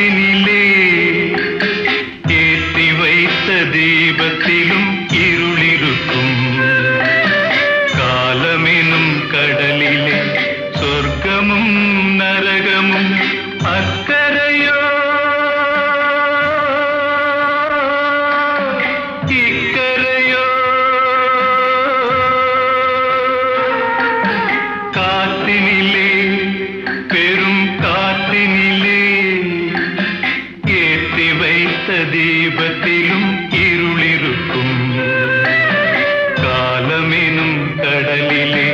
மனதினிலே ദീപത്തിലും ഇരുളിരുക്കും. കാലമെനും കടലിലെ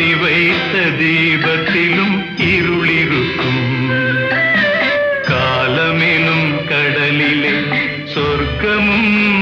ஏற்றி வைத்த தீபத்திலும் இருளிருக்கும் காலமெனும் கடலிலே சொர்க்கமும்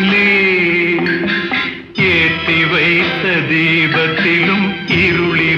വാനിലേ വൈത്ത ദീപത്തിലും ഇരുളി